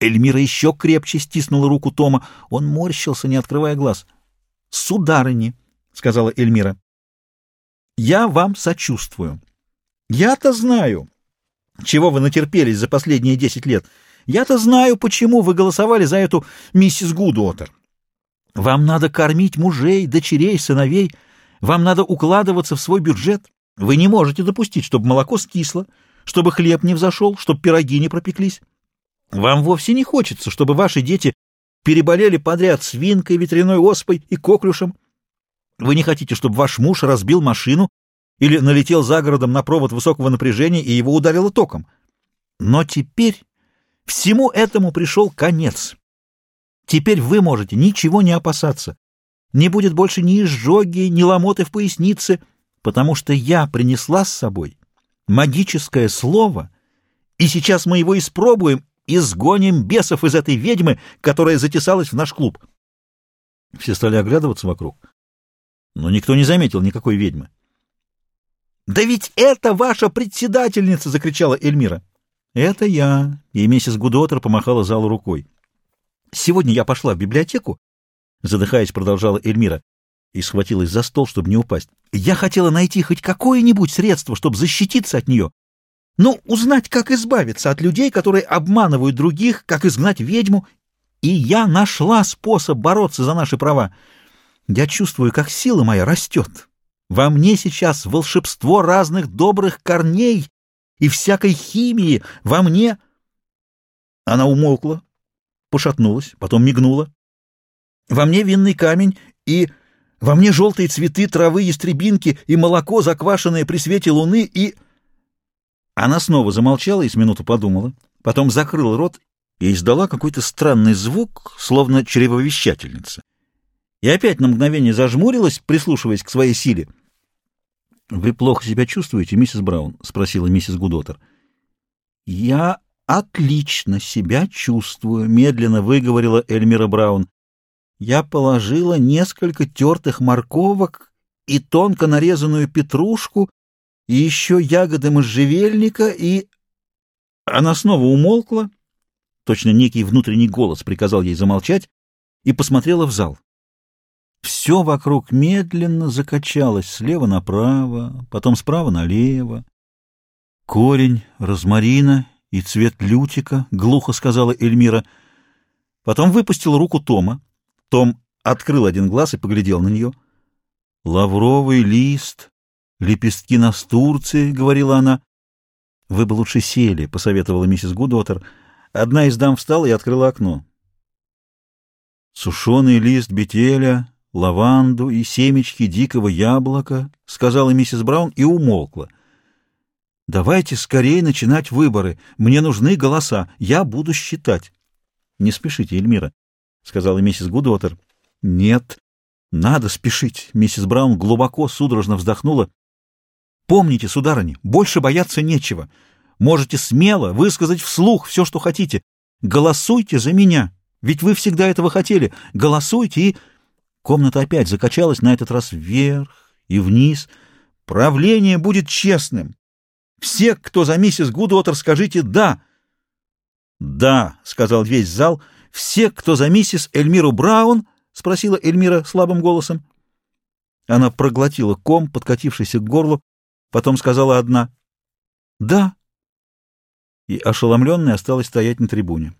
Эльмира еще крепче стиснула руку Тома. Он морщился, не открывая глаз. «Сударыни», — сказала Эльмира, — «я вам сочувствую. Я-то знаю, чего вы натерпелись за последние десять лет. Я-то знаю, почему вы голосовали за эту миссис Гудуотер. Вам надо кормить мужей, дочерей, сыновей. Вам надо укладываться в свой бюджет. Вы не можете допустить, чтобы молоко скисло, чтобы хлеб не взошел, чтобы пироги не пропеклись. Вам вовсе не хочется, чтобы ваши дети переболели подряд свинкой, ветряной оспой и коклюшем. Вы не хотите, чтобы ваш муж разбил машину или налетел за городом на провод высокого напряжения и его ударило током. Но теперь всему этому пришел конец. Теперь вы можете ничего не опасаться. Не будет больше ни изжоги, ни ломоты в пояснице, потому что я принесла с собой магическое слово, и сейчас мы его испробуем и сгоним бесов из этой ведьмы, которая затесалась в наш клуб. Все стали оглядываться вокруг, но никто не заметил никакой ведьмы. «Да ведь это ваша председательница!» — закричала Эльмира. «Это я!» — и миссис Гудотер помахала залу рукой. «Сегодня я пошла в библиотеку», — задыхаясь, продолжала Эльмира, и схватилась за стол, чтобы не упасть. «Я хотела найти хоть какое-нибудь средство, чтобы защититься от нее. Ну, узнать, как избавиться от людей, которые обманывают других, как изгнать ведьму. И я нашла способ бороться за наши права. Я чувствую, как сила моя растет. Во мне сейчас волшебство разных добрых корней и всякой химии. Во мне... Она умолкла, пошатнулась, потом мигнула. Во мне винный камень и... Во мне желтые цветы, травы, ястребинки и молоко, заквашенное при свете луны, и... Она снова замолчала и с минуту подумала, потом закрыла рот и издала какой-то странный звук, словно чревовещательница. И опять на мгновение зажмурилась, прислушиваясь к своей силе. — Вы плохо себя чувствуете, миссис Браун? — спросила миссис Гудотер. — Я отлично себя чувствую, — медленно выговорила Эльмира Браун. Я положила несколько тертых морковок и тонко нарезанную петрушку, и еще ягоды можжевельника, и... Она снова умолкла, точно некий внутренний голос приказал ей замолчать, и посмотрела в зал. Все вокруг медленно закачалось слева направо, потом справа налево. Корень розмарина и цвет лютика, — глухо сказала Эльмира. Потом выпустила руку Тома. Том открыл один глаз и поглядел на нее. «Лавровый лист, лепестки настурции», — говорила она. «Вы бы лучше сели», — посоветовала миссис Гудотер. Одна из дам встала и открыла окно. «Сушеный лист бетеля, лаванду и семечки дикого яблока», — сказала миссис Браун и умолкла. «Давайте скорее начинать выборы. Мне нужны голоса. Я буду считать». «Не спешите, Эльмира», — сказала миссис Гудвотер. — Нет, надо спешить. Миссис Браун глубоко, судорожно вздохнула. — Помните, сударыня, больше бояться нечего. Можете смело высказать вслух все, что хотите. Голосуйте за меня, ведь вы всегда этого хотели. Голосуйте и... Комната опять закачалась, на этот раз вверх и вниз. Правление будет честным. Все, кто за миссис Гудвотер, скажите «да». «Да», — сказал весь зал, — все, кто за миссис Эльмиру Браун? — спросила Эльмира слабым голосом. Она проглотила ком, подкатившийся к горлу, потом сказала одна — Да. И ошеломленная осталась стоять на трибуне.